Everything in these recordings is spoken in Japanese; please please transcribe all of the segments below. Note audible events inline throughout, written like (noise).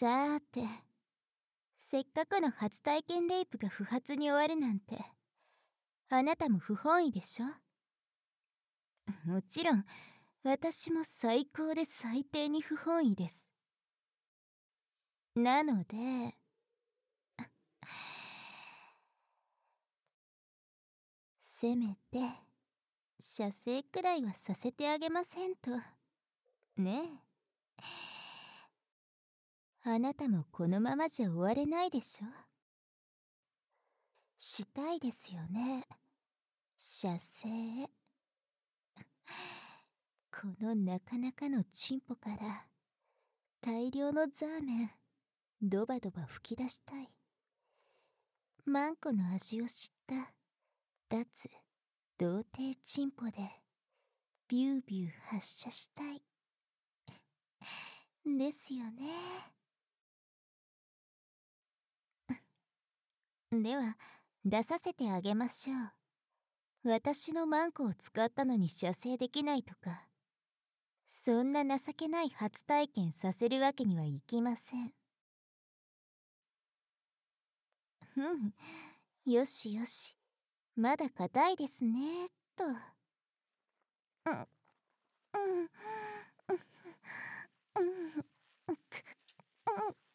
さーてせっかくの初体験レイプが不発に終わるなんてあなたも不本意でしょ？(laughs) もちろん私も最高で最低に不本意です。なので (laughs) せめて射精くらいはさせてあげませんとね？えあなたもこのままじゃ終われないでしょ？したいですよね。射精。(laughs) このなかなかのチンポから大量のザーメンドバドバ吹き出したい。マンコの味を知った脱童貞チンポでビュービュー発射したい。(laughs) ですよね。では出させてあげましょう。私のマンコを使ったのに射精できないとか。そんな情けない初体験させるわけにはいきません。うん。よしよし。まだ硬いですねっとうん。うん。うん。うん。うん。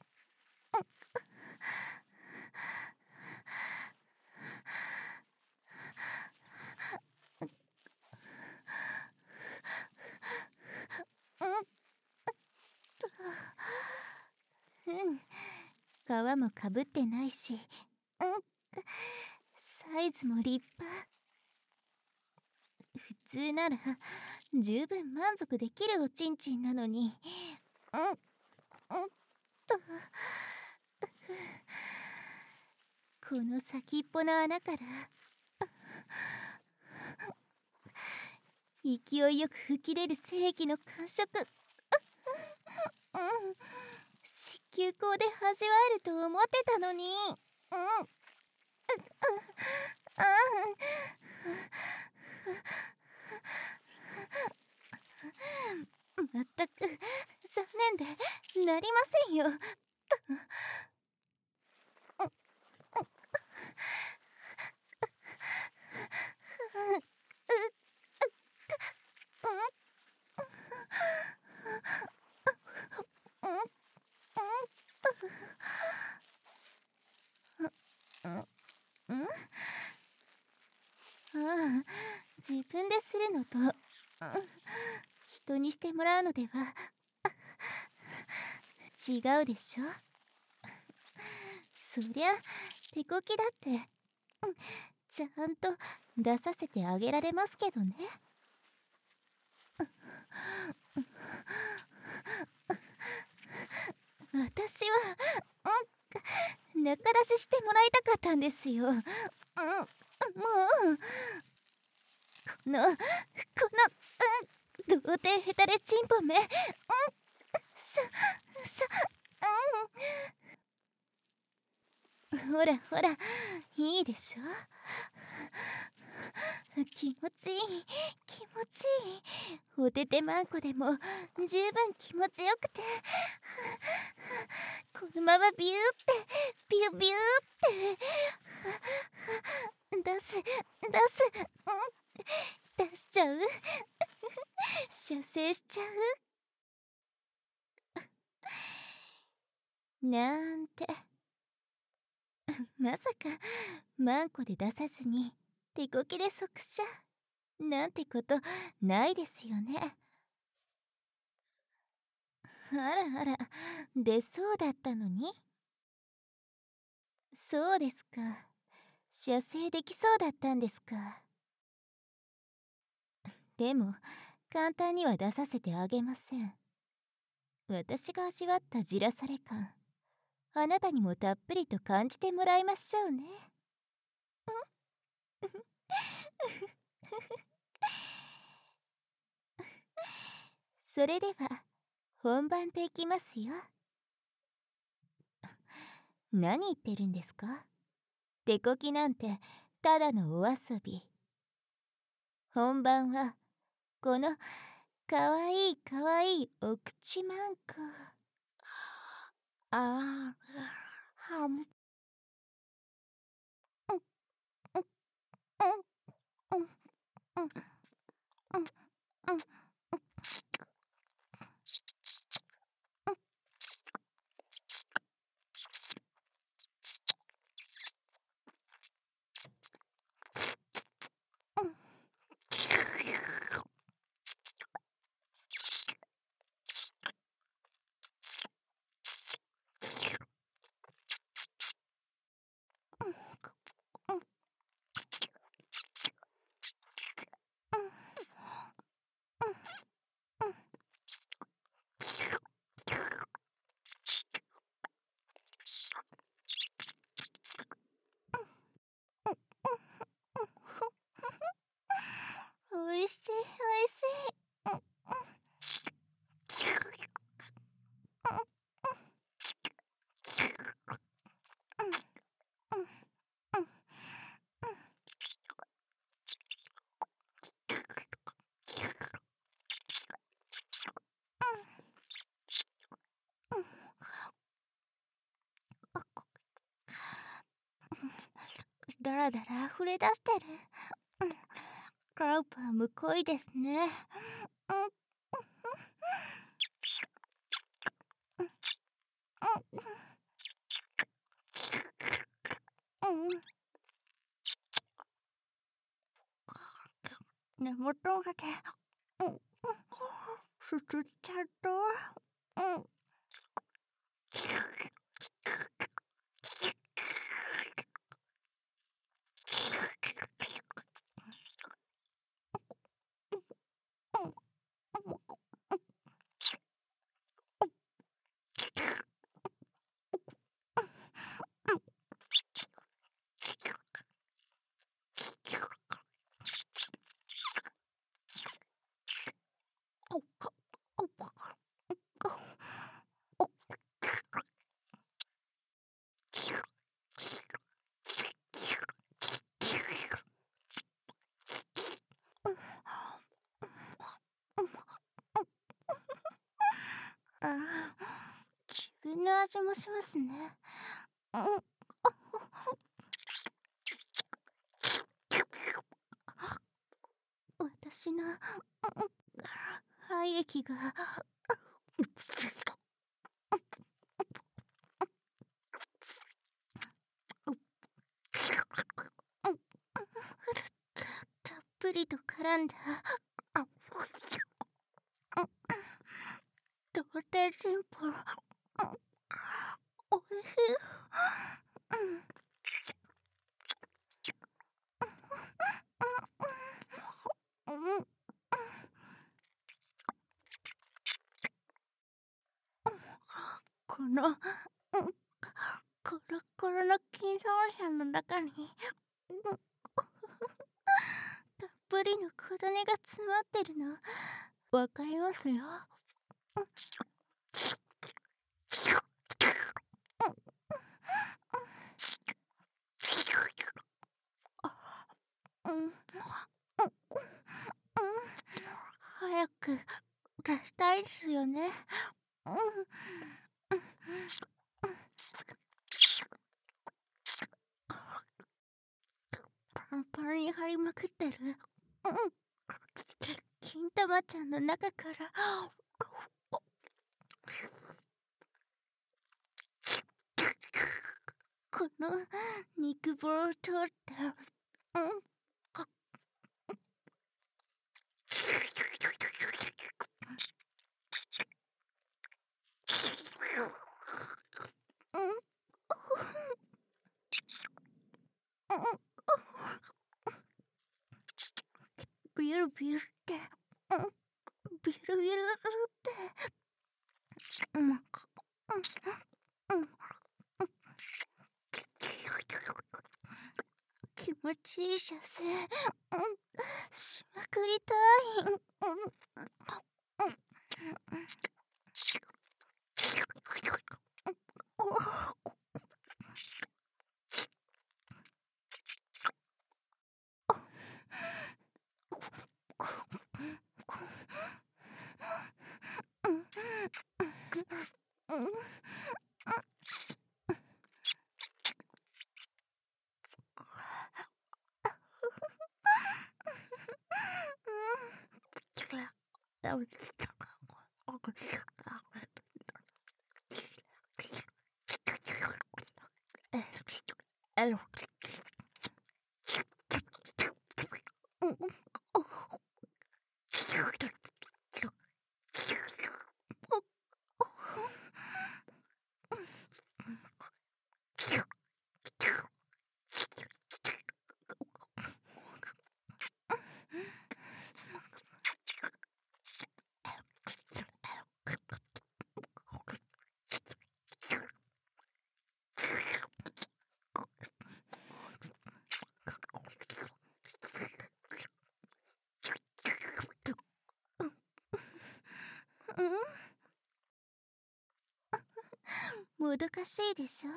うん。皮もかぶってないし。うん。サイズも立派。普通なら十分満足できるおちんちんなのに。うん。うんと。この先っぽの穴から。勢いよく吹き出る精液の感触。うん。子宮口で味わえると思ってたのに。うん。まったく残念でなりませんよ。自分でするのと、人にしてもらうのでは違うでしょ？そりゃ手こきだってちゃんと出させてあげられますけどね。私は、うん、中出ししてもらいたかったんですよ、うん、もうのこのうん童貞ヘタレチンポめうんささうん。ほらほらいいでしょ？気持ちいい気持ちいい。おててまんこでも十分気持ちよくて。このままビューってビュービューって。出す出す。うん。出しちゃう。射精しちゃう。なんて。まさかマンコで出さずに手こきで即射なんてことないですよね。あらあら出そうだったのに？そうですか。射精できそうだったんですか。でも簡単には出させてあげません。私が味わったじらされ感あなたにもたっぷりと感じてもらいましょうね。それでは本番といきますよ。何言ってるんですか？手こきなんてただのお遊び。本番はこのかわいいかわいいお口マンコああ、は。ん、うん、うん、うん、うん、うん、うん。いしいおいしいだらだら溢れ出してる。カラウパーむこいですね。根元がけ、すすっちゃった。うん。自分の味もしますね。うん私の肺液がたっぷりと絡んだ童貞進歩おいしいこの、コロコロの金三者の中に、たっぷりの小種が詰まってるの、わかりますよ。早く出したいですよね。パンパンに張りまくってる。金玉ちゃんの中からこの肉棒を通った、うん、ビルビルって、ビルビルって、うん、うん、気持ちいい射精、うん、しまくりたい、うん。もどかしいでしょ？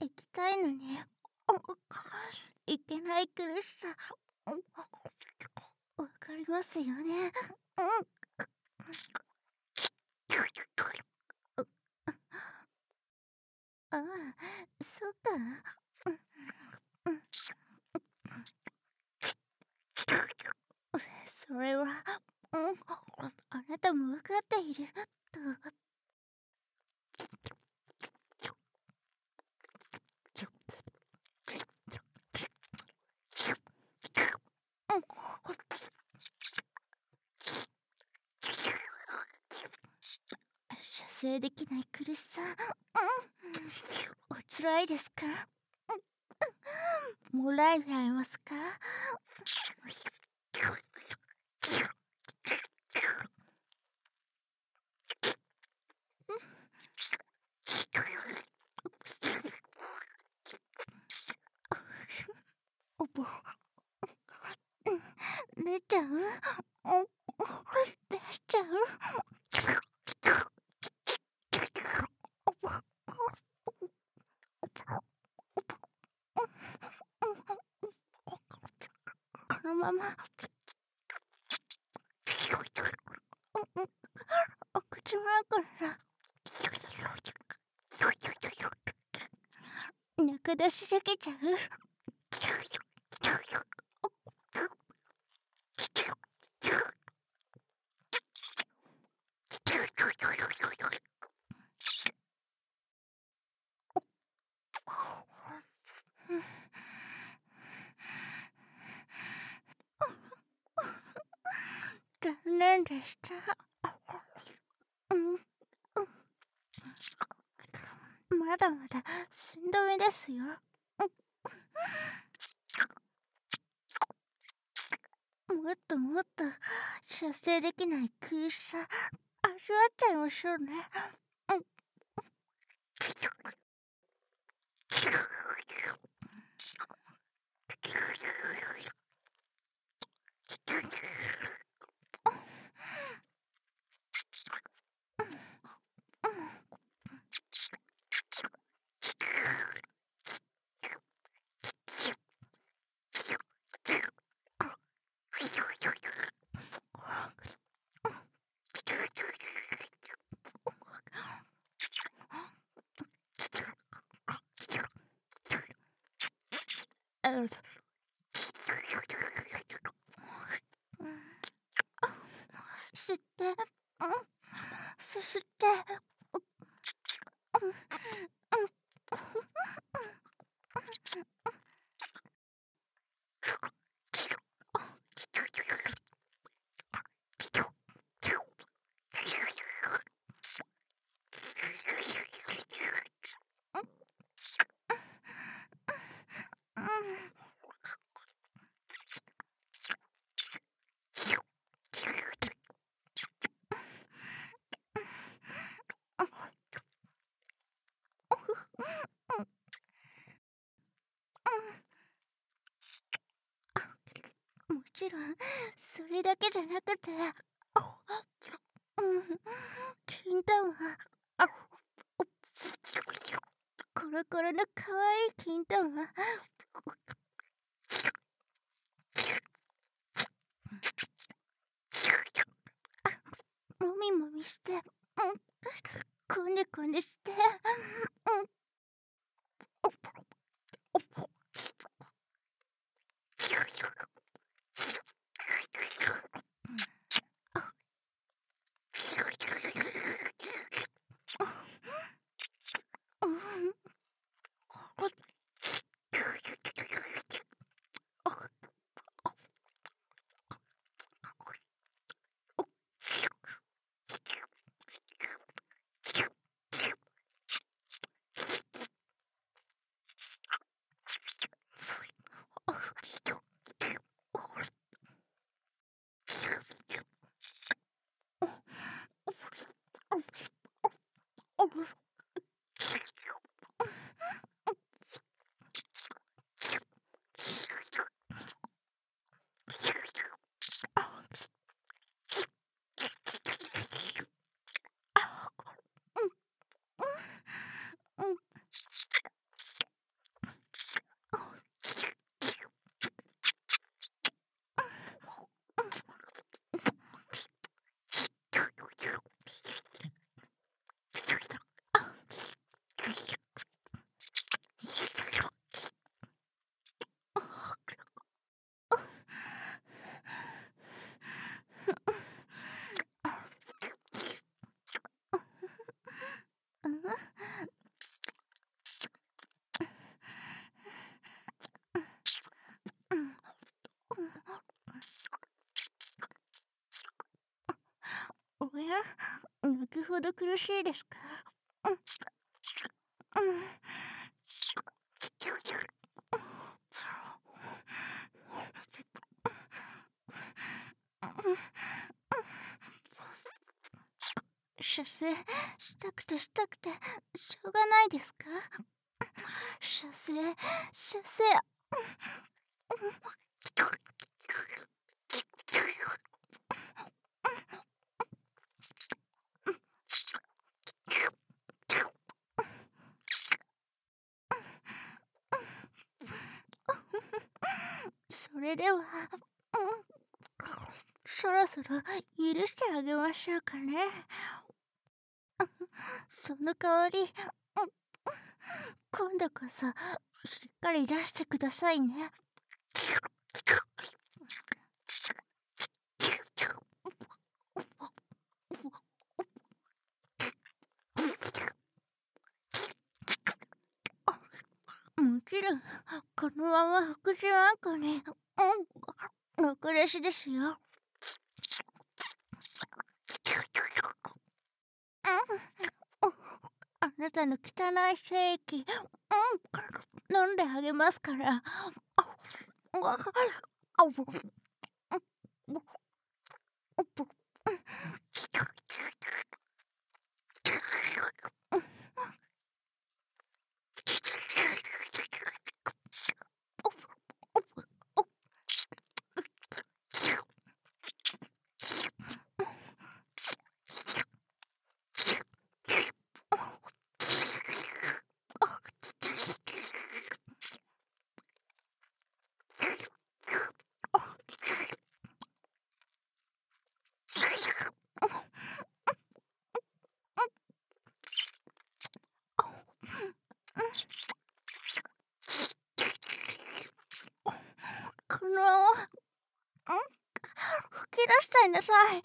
行きたいのに行けない苦しさわかりますよねああそっかそれは、うん、あなたも分かっている。と。射精できない苦しさ、うん、おつらいですか？もらえられますか出ちゃう出しちゃうこのまま。お口枕中出しできちゃう残念でした。まだまだしんどめですよ。もっともっと射精できない苦しさ味わっちゃいましょうね。吸って、そして、もちろんそれだけじゃなくて、うん、金玉コロコロの可愛い金玉もみもみして、うん、こねこねしおや？泣くほど苦しいですか？うん。うん。出世したくてしたくてしょうがないですか出世出世それでは、うん、そろそろ許してあげましょうかね。その代わり、今度こそしっかり出してくださいね。もちろん、このまま福祉あんこに、うん、ろくでしですよ。あなたの汚い精液、うん、飲んであげますから。あ、あ吹き出したいなさい。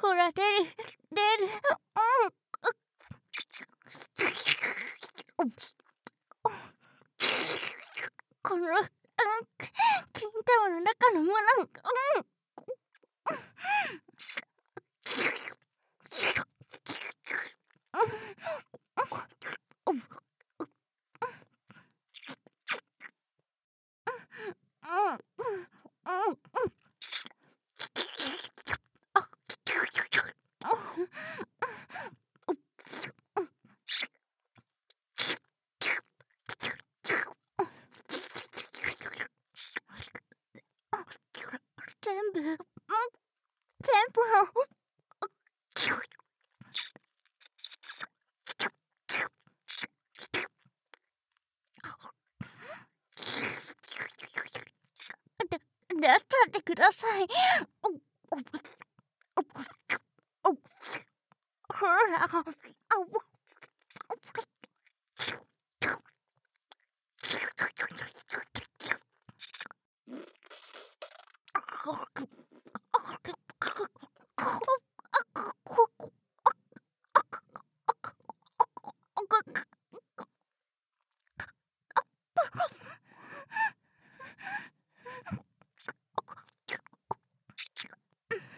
ほら出る出るこの、うん、金玉の中のもの、うん。全部、全部、だったってください。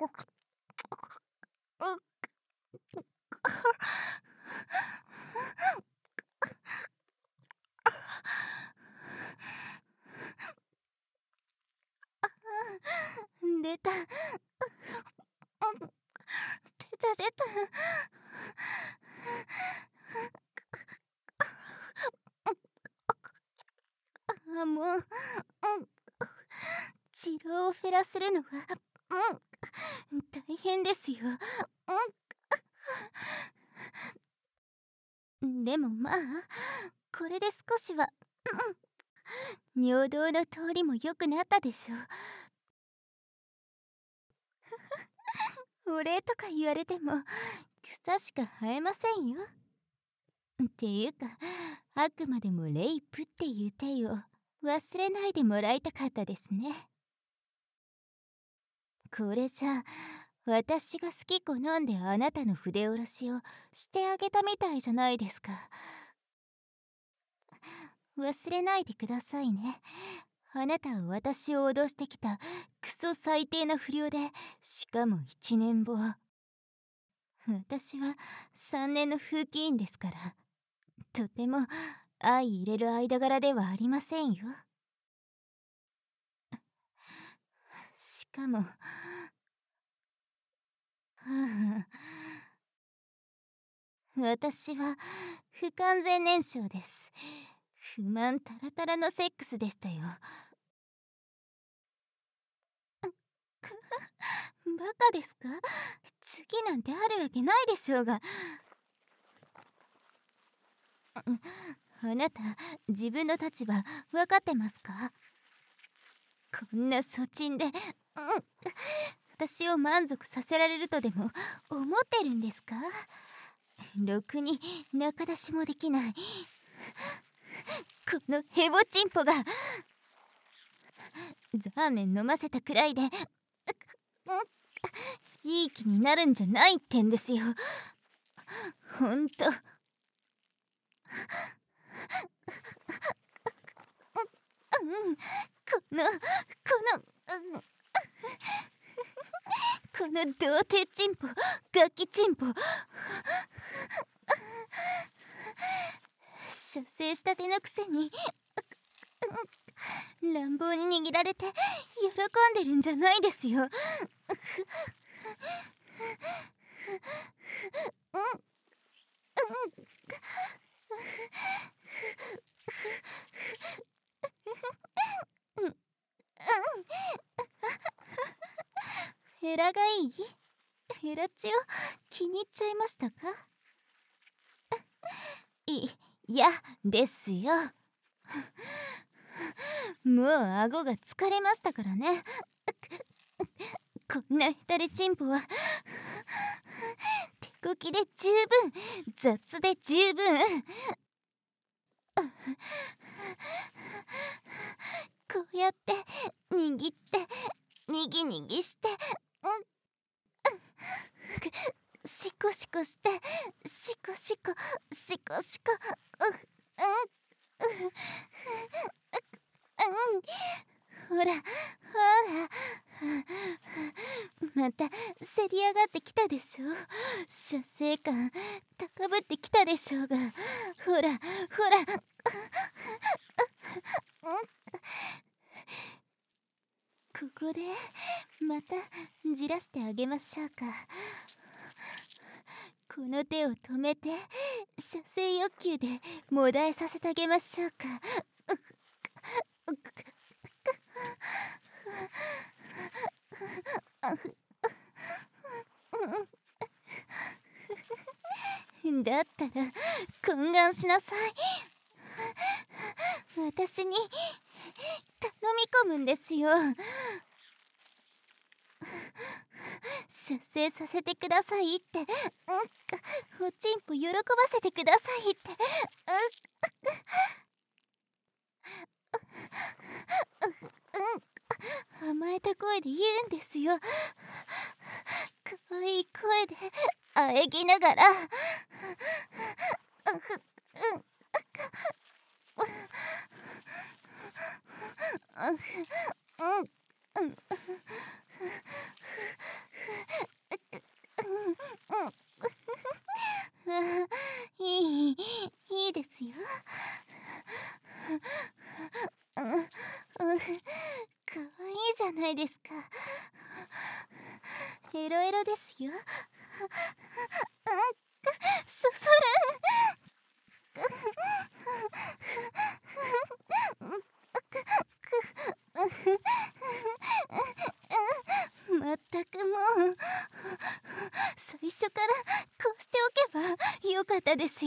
出た。出た出た。あもう、うん、治療をフェラするのは変ですよ。うん、(laughs) でもまあ、これで少しは、うん、尿道の通りも良くなったでしょう。(laughs) お礼とか言われても草しか生えませんよ。っていうかあくまでもレイプっていう手を忘れないでもらいたかったですね。これじゃ私が好き好んであなたの筆下ろしをしてあげたみたいじゃないですか。忘れないでくださいね。あなたは私を脅してきたクソ最低な不良でしかも1年後私は3年の風紀委員ですからとても相入れる間柄ではありませんよしかも (laughs) 私は不完全燃焼です。不満タラタラのセックスでしたよ。(laughs) バカですか？次なんてあるわけないでしょうが。あなた自分の立場分かってますか？こんな粗沈で、うん、私を満足させられるとでも思ってるんですか？ろくに仲出しもできない。このヘボチンポがザーメン飲ませたくらいでいい気になるんじゃないってんですよ。ほんとこのこのこの童貞チンポガキチンポ。射精したてのくせに乱暴に握られて喜んでるんじゃないですよ。ヘ (laughs) ラがいい？ヘラチを気に入っちゃいましたか？い、いやですよ。もう顎が疲れましたからね。こんなヘタレチンポは。手こきで十分雑で十分。こうやって握ってにぎにぎして。シコシコしてシコシコシコシコううん。うん。ほらほら。またせり上がってきたでしょ？射精感高ぶってきたでしょうが。ほらほら。うん。ここでまたじらしてあげましょうか。この手を止めて射精欲求でもだえさせてあげましょうか。だったら懇願しなさい。私に頼み込むんですよ。出征させてくださいって。うんおちんぽ喜ばせてくださいって。うんうん甘えた声で言うんですよかわいい声であえぎながらうんいいいいですよかわいいじゃないですかエロエロですよそそら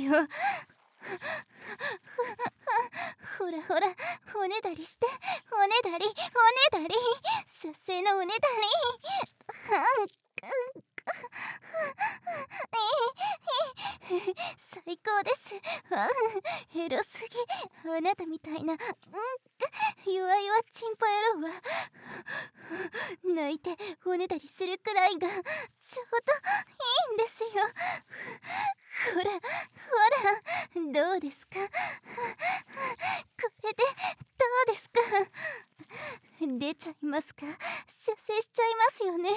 よほらほらおねだりしておねだりおねだり射精のおね。だり最高ですエロすぎあなたみたいな弱々チンポ野郎は泣いておねだりするくらいがちょうどいいんですよほらほらどうですかこれでどうですか出ちゃいますか射精しちゃいますよね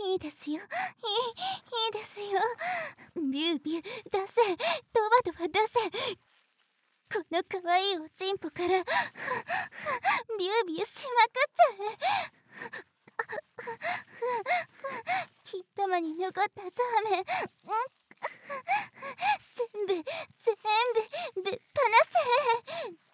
いいですよ。いいいいですよ。ビュービュー出せ。ドバドバ出せ。この可愛いおちんぽから。ビュービューしまくっちゃえ。金玉に残ったザーメン全部全部ぶっ放せ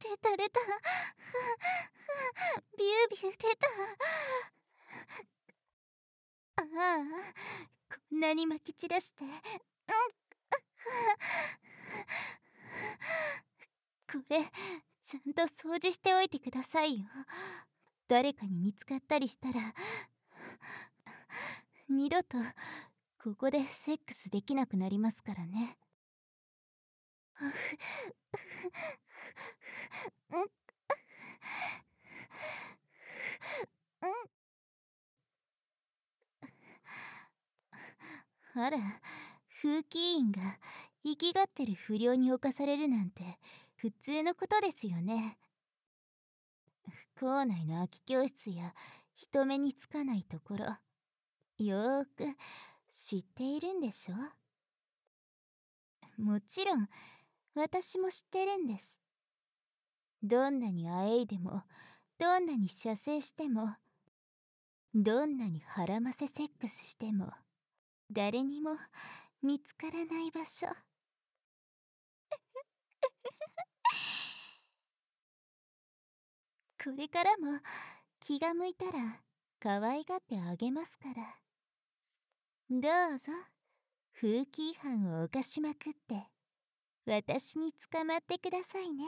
出た出たビュービュー出たああこんなにまき散らしてこれちゃんと掃除しておいてくださいよ。誰かに見つかったりしたら二度とここでセックスできなくなりますからね。あら風紀委員が生きがってる不良に侵されるなんて普通のことですよね。校内の空き教室や人目につかないところよーく知っているんでしょ？もちろん私も知ってるんです。どんなにあえいでもどんなに射精してもどんなに腹ませセックスしても誰にも見つからない場所。これからも気が向いたら可愛がってあげますから。どうぞ。風紀違反を犯しまくって。私に捕まってくださいね。